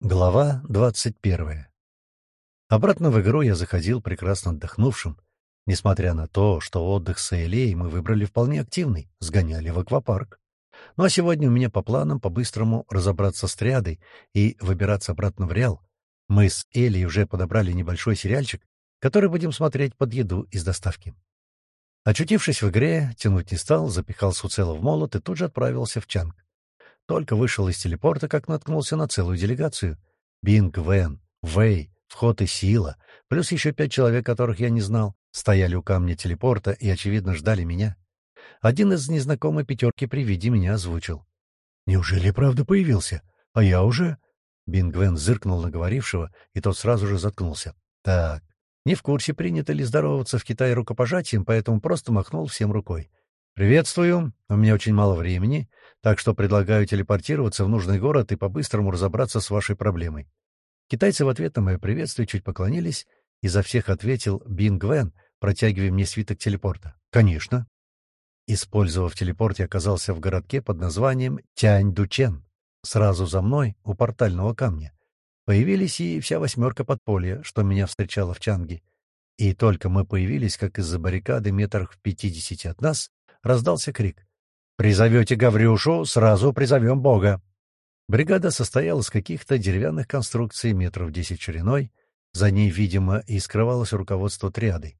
Глава двадцать первая. Обратно в игру я заходил прекрасно отдохнувшим, несмотря на то, что отдых с Элей мы выбрали вполне активный, сгоняли в аквапарк. Ну а сегодня у меня по планам по-быстрому разобраться с триадой и выбираться обратно в Реал. Мы с Элей уже подобрали небольшой сериальчик, который будем смотреть под еду из доставки. Очутившись в игре, тянуть не стал, запихал Суцела в молот и тут же отправился в Чанг. Только вышел из телепорта, как наткнулся на целую делегацию. Бинг, Вен, Вэй, Вход и Сила, плюс еще пять человек, которых я не знал, стояли у камня телепорта и, очевидно, ждали меня. Один из незнакомой пятерки при виде меня озвучил. «Неужели правда появился? А я уже...» Бингвен зыркнул на говорившего, и тот сразу же заткнулся. «Так, не в курсе, принято ли здороваться в Китае рукопожатием, поэтому просто махнул всем рукой. «Приветствую. У меня очень мало времени, так что предлагаю телепортироваться в нужный город и по-быстрому разобраться с вашей проблемой». Китайцы в ответ на мое приветствие чуть поклонились, и за всех ответил Бин Гвен, протягивая мне свиток телепорта. «Конечно». Использовав телепорт, я оказался в городке под названием Тянь-Дучен. Сразу за мной, у портального камня, появились и вся восьмерка подполья, что меня встречала в Чанге. И только мы появились, как из-за баррикады метрах в пятидесяти от нас раздался крик. «Призовете Гаврюшу, сразу призовем Бога!» Бригада состояла из каких-то деревянных конструкций метров десять шириной, за ней, видимо, и скрывалось руководство триады.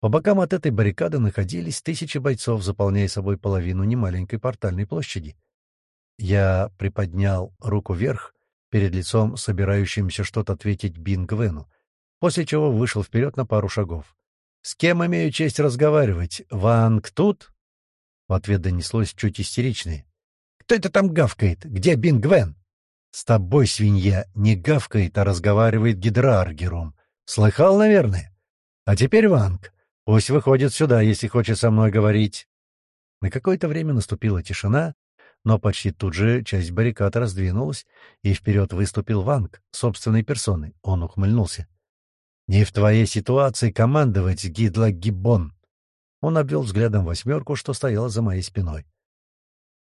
По бокам от этой баррикады находились тысячи бойцов, заполняя собой половину немаленькой портальной площади. Я приподнял руку вверх, перед лицом собирающимся что-то ответить Бин Гвену, после чего вышел вперед на пару шагов. «С кем имею честь разговаривать? Ванг тут?» В ответ донеслось чуть истеричное. «Кто это там гавкает? Где Бин Гвен?» «С тобой, свинья, не гавкает, а разговаривает Гидраргером. Слыхал, наверное? А теперь Ванг. Пусть выходит сюда, если хочет со мной говорить». На какое-то время наступила тишина, но почти тут же часть баррикад раздвинулась, и вперед выступил Ванг собственной персоной. Он ухмыльнулся. «Не в твоей ситуации командовать, Гидла Гиббон. Он обвел взглядом восьмерку, что стояла за моей спиной.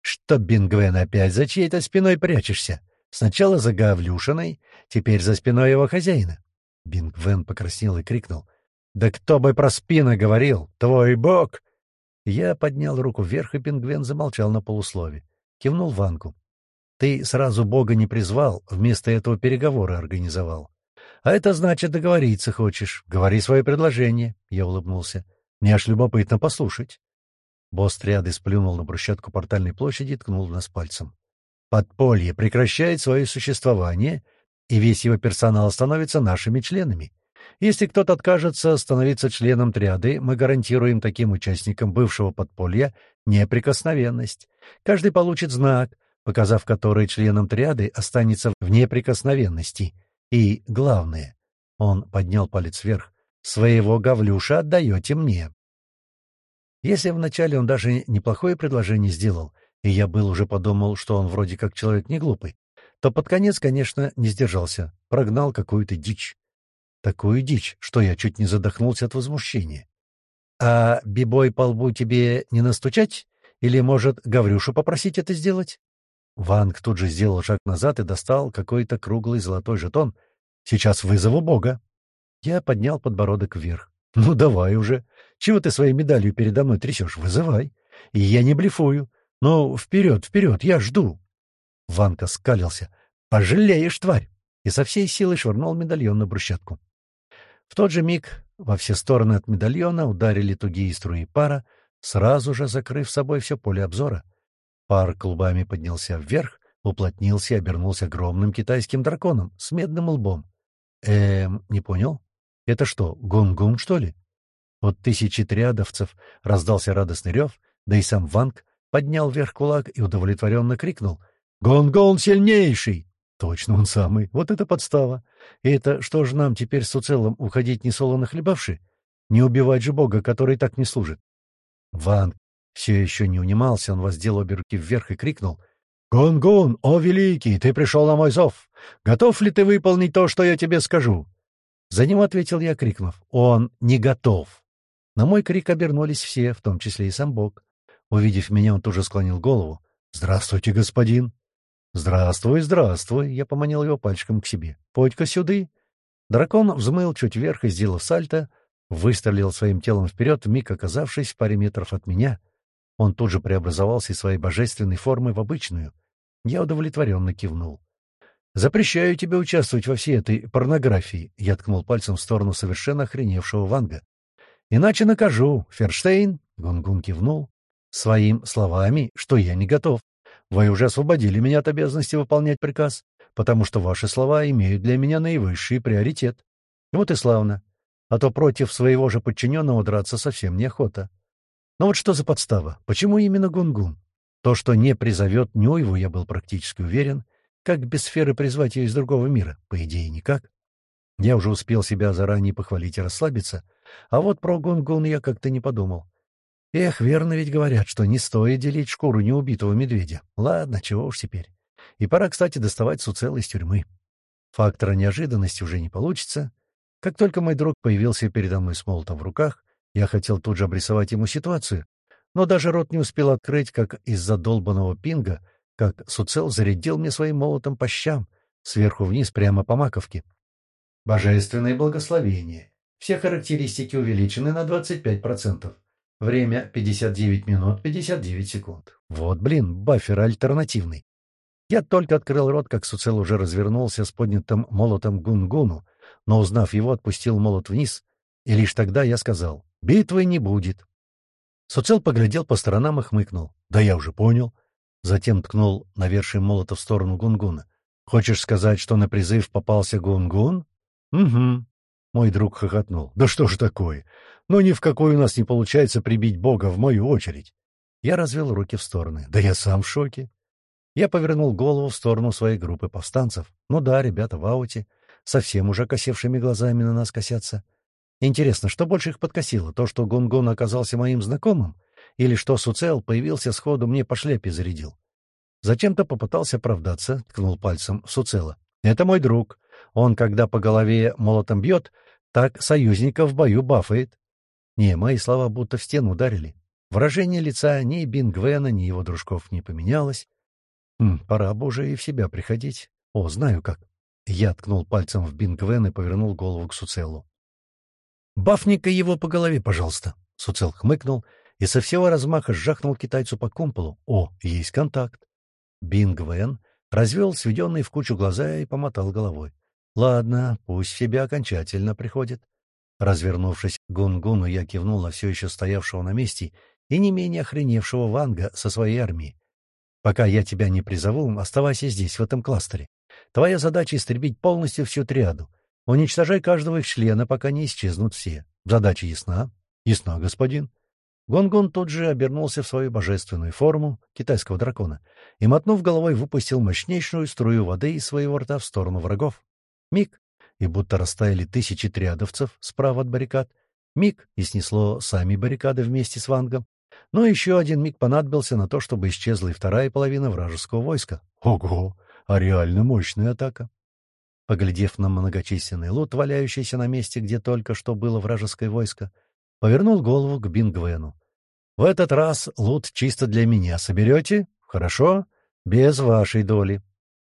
«Что, Бингвен, опять за чьей-то спиной прячешься? Сначала за Гавлюшиной, теперь за спиной его хозяина». Бингвен покраснел и крикнул. «Да кто бы про спину говорил? Твой бог!» Я поднял руку вверх, и Бингвен замолчал на полуслове. Кивнул Ванку. «Ты сразу бога не призвал, вместо этого переговоры организовал. А это значит, договориться хочешь. Говори свое предложение», — я улыбнулся. Мне аж любопытно послушать. Босс триады сплюнул на брусчатку портальной площади и ткнул в нас пальцем. Подполье прекращает свое существование, и весь его персонал становится нашими членами. Если кто-то откажется становиться членом триады, мы гарантируем таким участникам бывшего подполья неприкосновенность. Каждый получит знак, показав который членом триады останется в неприкосновенности. И главное, он поднял палец вверх, Своего Гавлюша отдаете мне. Если вначале он даже неплохое предложение сделал, и я был уже подумал, что он вроде как человек не глупый, то под конец, конечно, не сдержался, прогнал какую-то дичь. Такую дичь, что я чуть не задохнулся от возмущения. «А бибой по лбу тебе не настучать? Или, может, Гаврюшу попросить это сделать?» Ванг тут же сделал шаг назад и достал какой-то круглый золотой жетон. «Сейчас вызову Бога». Я поднял подбородок вверх. «Ну, давай уже. Чего ты своей медалью передо мной трясешь? Вызывай. И я не блефую. Ну, вперед, вперед, я жду». Ванка скалился. «Пожалеешь, тварь!» И со всей силы швырнул медальон на брусчатку. В тот же миг во все стороны от медальона ударили тугие струи пара, сразу же закрыв собой все поле обзора. Пар клубами поднялся вверх, уплотнился и обернулся огромным китайским драконом с медным лбом. Эм, не понял? Это что, гун-гун, что ли? От тысячи триадовцев раздался радостный рев, да и сам Ванг поднял вверх кулак и удовлетворенно крикнул «Гон-гон сильнейший!» Точно он самый. Вот это подстава. И это что же нам теперь с уцелом уходить несолоно хлебавши? Не убивать же Бога, который так не служит. Ванг все еще не унимался, он воздел обе руки вверх и крикнул «Гон-гон, о великий, ты пришел на мой зов! Готов ли ты выполнить то, что я тебе скажу?» За него ответил я, крикнув. «Он не готов!» На мой крик обернулись все, в том числе и сам Бог. Увидев меня, он тут же склонил голову. «Здравствуйте, господин!» «Здравствуй, здравствуй!» — я поманил его пальчиком к себе. «Подь-ка сюды!» Дракон взмыл чуть вверх и, сделав сальто, выстрелил своим телом вперед, вмиг оказавшись в паре метров от меня. Он тут же преобразовался из своей божественной формы в обычную. Я удовлетворенно кивнул. «Запрещаю тебе участвовать во всей этой порнографии», — я ткнул пальцем в сторону совершенно охреневшего Ванга. «Иначе накажу, Ферштейн», — Гунгун кивнул, своим словами, что я не готов. Вы уже освободили меня от обязанности выполнять приказ, потому что ваши слова имеют для меня наивысший приоритет. Вот и славно. А то против своего же подчиненного драться совсем неохота. Но вот что за подстава? Почему именно Гунгун? То, что не призовет Нюеву, я был практически уверен. Как без сферы призвать ее из другого мира? По идее, никак. Я уже успел себя заранее похвалить и расслабиться, а вот про Гунгун я как-то не подумал. Эх, верно ведь говорят, что не стоит делить шкуру неубитого медведя. Ладно, чего уж теперь. И пора, кстати, доставать Суцел из тюрьмы. Фактора неожиданности уже не получится. Как только мой друг появился передо мной с молотом в руках, я хотел тут же обрисовать ему ситуацию, но даже рот не успел открыть, как из-за долбанного пинга, как Суцел зарядил мне своим молотом по щам, сверху вниз прямо по маковке. Божественное благословение. Все характеристики увеличены на 25%. Время 59 минут 59 секунд. Вот, блин, баффер альтернативный. Я только открыл рот, как Суцел уже развернулся с поднятым молотом Гунгуну, но, узнав его, отпустил молот вниз, и лишь тогда я сказал «Битвы не будет». Суцел поглядел по сторонам и хмыкнул. «Да я уже понял». Затем ткнул навершие молота в сторону Гунгуна. «Хочешь сказать, что на призыв попался Гунгун?» «Угу». Мой друг хохотнул. «Да что ж такое? но ни в какой у нас не получается прибить Бога в мою очередь. Я развел руки в стороны. Да я сам в шоке. Я повернул голову в сторону своей группы повстанцев. Ну да, ребята в ауте, совсем уже косевшими глазами на нас косятся. Интересно, что больше их подкосило? То, что Гунгун оказался моим знакомым? Или что Суцел появился сходу мне по шляпе зарядил? Зачем-то попытался оправдаться, ткнул пальцем Суцела. Это мой друг. Он, когда по голове молотом бьет, так союзника в бою бафает. Не, мои слова будто в стену ударили. Выражение лица ни Бингвена, ни его дружков не поменялось. Хм, пора бы уже и в себя приходить. О, знаю как. Я ткнул пальцем в Бингвен и повернул голову к Суцелу. «Бафника его по голове, пожалуйста!» Суцел хмыкнул и со всего размаха сжахнул китайцу по кумполу. «О, есть контакт!» Бингвен развел сведенные в кучу глаза и помотал головой. «Ладно, пусть в себя окончательно приходит. Развернувшись к Гунгуну, я кивнул на все еще стоявшего на месте и не менее охреневшего Ванга со своей армией. «Пока я тебя не призову, оставайся здесь, в этом кластере. Твоя задача — истребить полностью всю триаду. Уничтожай каждого их члена, пока не исчезнут все. Задача ясна?» «Ясна, господин». Гонгун тут же обернулся в свою божественную форму китайского дракона и, мотнув головой, выпустил мощнейшую струю воды из своего рта в сторону врагов. Миг, и будто растаяли тысячи триадовцев справа от баррикад. Миг и снесло сами баррикады вместе с Вангом. Но еще один миг понадобился на то, чтобы исчезла и вторая половина вражеского войска. Ого! А реально мощная атака. Поглядев на многочисленный лут, валяющийся на месте, где только что было вражеское войско, повернул голову к Бингвену. «В этот раз лут чисто для меня соберете? Хорошо? Без вашей доли».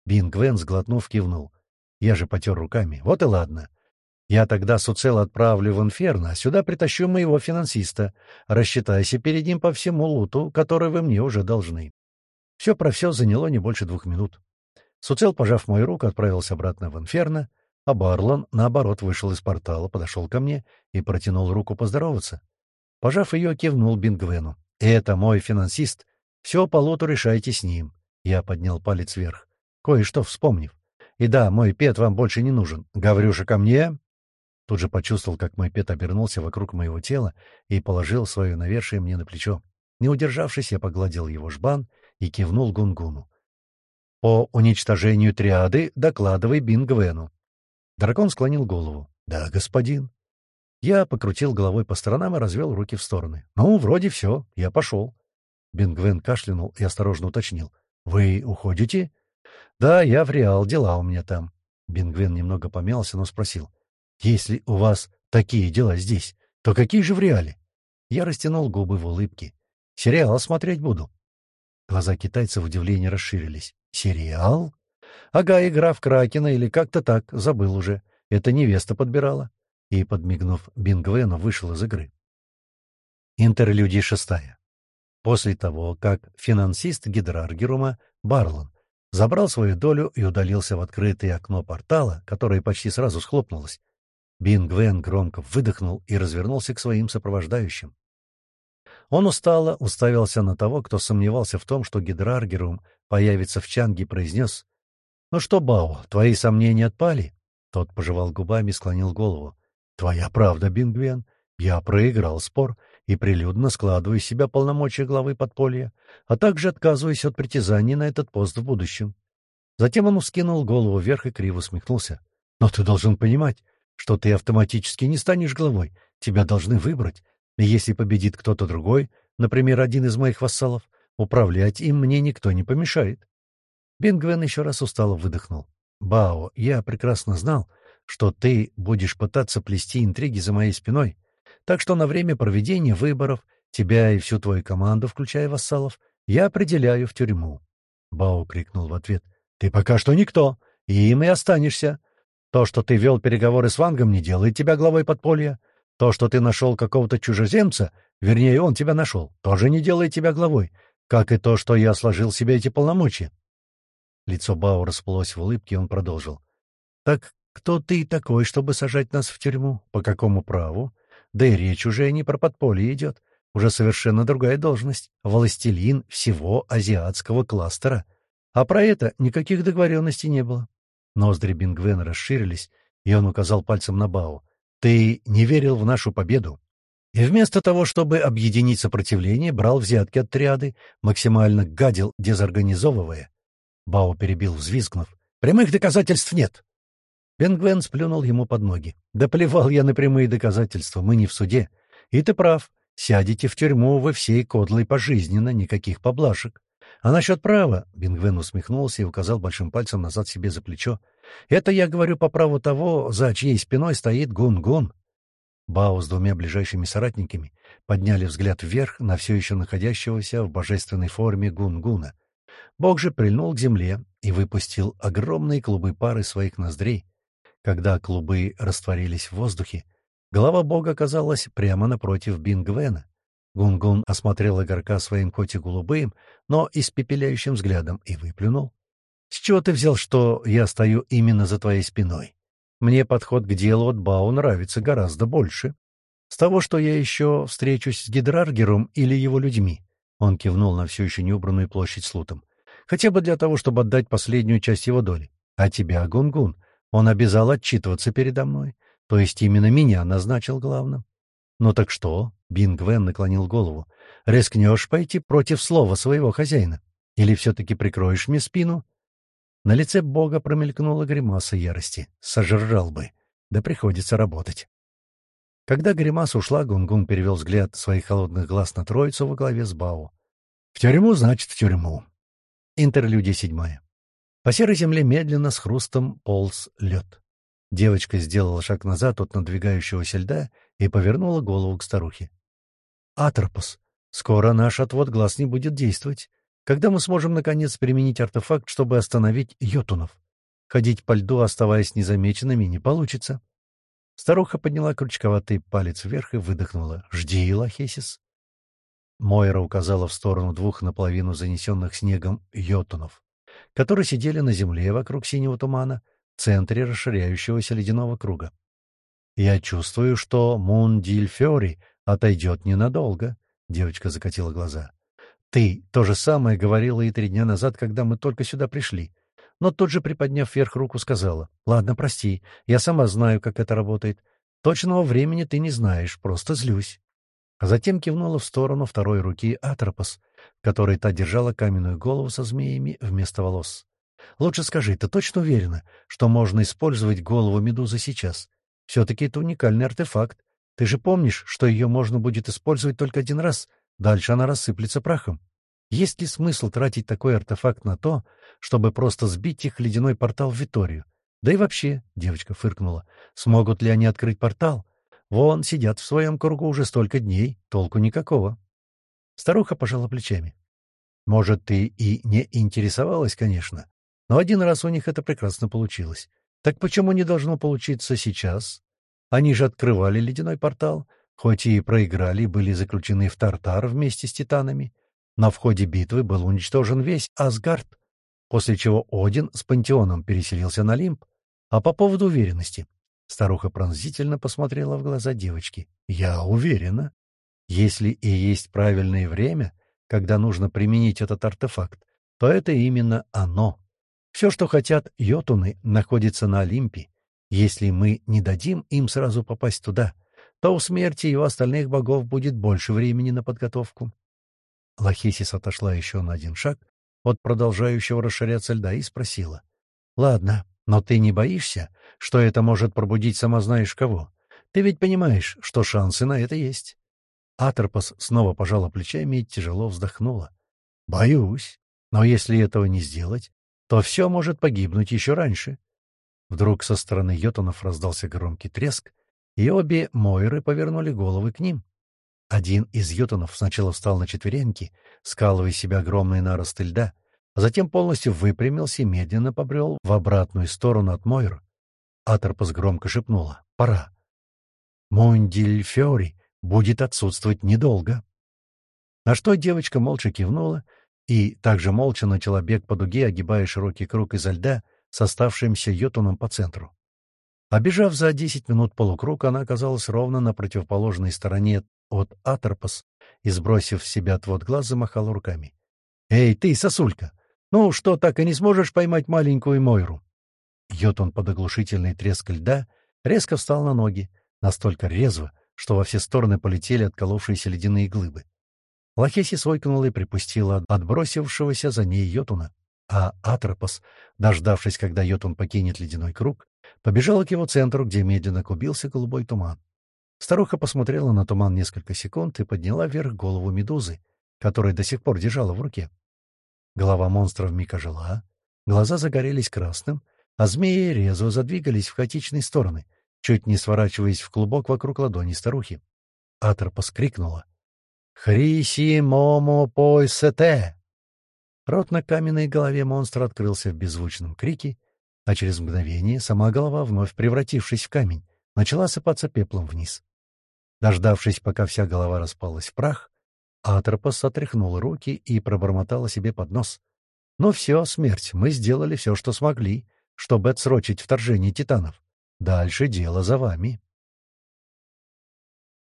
Бингвен, сглотнув, кивнул. Я же потер руками. Вот и ладно. Я тогда Суцел отправлю в Инферно, а сюда притащу моего финансиста. Рассчитайся перед ним по всему луту, который вы мне уже должны. Все про все заняло не больше двух минут. Суцел, пожав мою руку, отправился обратно в Инферно, а Барлон, наоборот, вышел из портала, подошел ко мне и протянул руку поздороваться. Пожав ее, кивнул Бингвену. «Это мой финансист. Все по лоту решайте с ним». Я поднял палец вверх, кое-что вспомнив. И да, мой пет вам больше не нужен. Гаврюша, ко мне!» Тут же почувствовал, как мой пет обернулся вокруг моего тела и положил свое навершие мне на плечо. Не удержавшись, я погладил его жбан и кивнул Гунгуну. «По уничтожению триады докладывай Бингвену». Дракон склонил голову. «Да, господин». Я покрутил головой по сторонам и развел руки в стороны. «Ну, вроде все. Я пошел». Бингвен кашлянул и осторожно уточнил. «Вы уходите?» «Да, я в Реал, дела у меня там». Бингвен немного помялся, но спросил. «Если у вас такие дела здесь, то какие же в Реале?» Я растянул губы в улыбке. «Сериал смотреть буду». Глаза китайца в удивлении расширились. «Сериал?» «Ага, игра в Кракена или как-то так, забыл уже. Это невеста подбирала». И, подмигнув Бингвену, вышел из игры. Интерлюдия шестая. После того, как финансист Гидраргерума Барлон забрал свою долю и удалился в открытое окно портала, которое почти сразу схлопнулось, Бингвен громко выдохнул и развернулся к своим сопровождающим. Он устало уставился на того, кто сомневался в том, что Гидраргерум появится в Чанге, произнес «Ну что, Бао, твои сомнения отпали?» Тот пожевал губами и склонил голову. «Твоя правда, Бингвен. Я проиграл спор и прилюдно складываю себя полномочия главы подполья, а также отказываюсь от притязаний на этот пост в будущем». Затем он вскинул голову вверх и криво усмехнулся. «Но ты должен понимать, что ты автоматически не станешь главой. Тебя должны выбрать. И если победит кто-то другой, например, один из моих вассалов, управлять им мне никто не помешает. Бенгвен еще раз устало выдохнул. «Бао, я прекрасно знал, что ты будешь пытаться плести интриги за моей спиной, так что на время проведения выборов тебя и всю твою команду, включая вассалов, я определяю в тюрьму». Бао крикнул в ответ. «Ты пока что никто, и им и останешься. То, что ты вел переговоры с Вангом, не делает тебя главой подполья. То, что ты нашел какого-то чужеземца, вернее, он тебя нашел, тоже не делает тебя главой, как и то, что я сложил себе эти полномочия. Лицо Бау расплылось в улыбке, и он продолжил. «Так кто ты такой, чтобы сажать нас в тюрьму? По какому праву? Да и речь уже не про подполье идет. Уже совершенно другая должность. Властелин всего азиатского кластера. А про это никаких договоренностей не было. Ноздри Бингвена расширились, и он указал пальцем на Бао. «Ты не верил в нашу победу. И вместо того, чтобы объединить сопротивление, брал взятки от триады, максимально гадил, дезорганизовывая». Бао перебил, взвизгнув. «Прямых доказательств нет!» Бенгвен сплюнул ему под ноги. «Да плевал я на прямые доказательства, мы не в суде. И ты прав, сядете в тюрьму вы всей кодлой пожизненно, никаких поблажек. А насчет права, — Бингвен усмехнулся и указал большим пальцем назад себе за плечо, — это я говорю по праву того, за чьей спиной стоит Гун-Гун. Бао с двумя ближайшими соратниками подняли взгляд вверх на все еще находящегося в божественной форме Гун-Гуна. Бог же прильнул к земле и выпустил огромные клубы пары своих ноздрей. Когда клубы растворились в воздухе, голова Бога оказалась прямо напротив Бингвена. Гунгун -гун осмотрел игорка своим коте-голубым, но испепеляющим взглядом и выплюнул. «С чего ты взял, что я стою именно за твоей спиной? Мне подход к делу от Бао нравится гораздо больше. С того, что я еще встречусь с Гидраргером или его людьми». Он кивнул на все еще неубранную площадь с лутом. «Хотя бы для того, чтобы отдать последнюю часть его доли. А тебя, Гунгун, он обязал отчитываться передо мной. То есть именно меня назначил главным. Ну так что? Бингвен наклонил голову. Рискнешь пойти против слова своего хозяина? Или все-таки прикроешь мне спину? На лице бога промелькнула гримаса ярости. Сожрал бы. Да приходится работать. Когда гримаса ушла, Гунгун перевел взгляд своих холодных глаз на троицу во главе с Бао. «В тюрьму, значит, в тюрьму». Интерлюдия седьмая. По серой земле медленно с хрустом полз лед. Девочка сделала шаг назад от надвигающегося льда и повернула голову к старухе. «Атропос, скоро наш отвод глаз не будет действовать. Когда мы сможем, наконец, применить артефакт, чтобы остановить йотунов? Ходить по льду, оставаясь незамеченными, не получится». Старуха подняла крючковатый палец вверх и выдохнула. «Жди, Лахесис». Мойра указала в сторону двух наполовину занесенных снегом йотунов, которые сидели на земле вокруг синего тумана, в центре расширяющегося ледяного круга. «Я чувствую, что Мундильфёри отойдет ненадолго», — девочка закатила глаза. «Ты то же самое говорила и три дня назад, когда мы только сюда пришли». Но тут же, приподняв вверх руку, сказала, «Ладно, прости, я сама знаю, как это работает. Точного времени ты не знаешь, просто злюсь». А затем кивнула в сторону второй руки Атропос, в которой та держала каменную голову со змеями вместо волос. «Лучше скажи, ты точно уверена, что можно использовать голову медузы сейчас? Все-таки это уникальный артефакт. Ты же помнишь, что ее можно будет использовать только один раз, дальше она рассыплется прахом. Есть ли смысл тратить такой артефакт на то, чтобы просто сбить их ледяной портал в Виторию? Да и вообще, — девочка фыркнула, — смогут ли они открыть портал? Вон, сидят в своем кругу уже столько дней, толку никакого. Старуха пожала плечами. Может, ты и не интересовалась, конечно, но один раз у них это прекрасно получилось. Так почему не должно получиться сейчас? Они же открывали ледяной портал, хоть и проиграли, были заключены в Тартар вместе с титанами. На входе битвы был уничтожен весь Асгард, после чего Один с пантеоном переселился на Лимб. А по поводу уверенности. Старуха пронзительно посмотрела в глаза девочки. «Я уверена. Если и есть правильное время, когда нужно применить этот артефакт, то это именно оно. Все, что хотят йотуны, находится на Олимпе. Если мы не дадим им сразу попасть туда, то у смерти и у остальных богов будет больше времени на подготовку. Лахисис отошла еще на один шаг от продолжающего расширяться льда и спросила. — Ладно, но ты не боишься, что это может пробудить сама знаешь кого? Ты ведь понимаешь, что шансы на это есть. Атерпос снова пожала плечами и тяжело вздохнула. — Боюсь. Но если этого не сделать, то все может погибнуть еще раньше. Вдруг со стороны йотунов раздался громкий треск, и обе Мойры повернули головы к ним. Один из йотунов сначала встал на четвереньки, скалывая себя огромные наросты льда, а затем полностью выпрямился и медленно побрел в обратную сторону от Мойр. Атерпас громко шепнула «Пора». «Мундиль Феори будет отсутствовать недолго». На что девочка молча кивнула и также молча начала бег по дуге, огибая широкий круг изо льда с оставшимся йотуном по центру. Обежав за десять минут полукруг, она оказалась ровно на противоположной стороне от Атерпас и, сбросив в себя отвод глаз, замахала руками. «Эй, ты, сосулька! Ну что, так и не сможешь поймать маленькую Мойру?» Йотун под оглушительный треск льда резко встал на ноги, настолько резво, что во все стороны полетели отколовшиеся ледяные глыбы. Лахеси свойкнула и припустила от отбросившегося за ней Йотуна, а Атропос, дождавшись, когда Йотун покинет ледяной круг, побежала к его центру, где медленно клубился голубой туман. Старуха посмотрела на туман несколько секунд и подняла вверх голову медузы, которая до сих пор держала в руке. Голова монстра вмиг ожила, глаза загорелись красным, а змеи резво задвигались в хаотичные стороны, чуть не сворачиваясь в клубок вокруг ладони старухи. Атропос крикнула — «Хриси момо пойсете!» Рот на каменной голове монстра открылся в беззвучном крике, а через мгновение сама голова, вновь превратившись в камень, начала сыпаться пеплом вниз. Дождавшись, пока вся голова распалась в прах, Атропос отряхнул руки и пробормотала себе под нос. «Ну все, смерть, мы сделали все, что смогли, чтобы отсрочить вторжение титанов. Дальше дело за вами».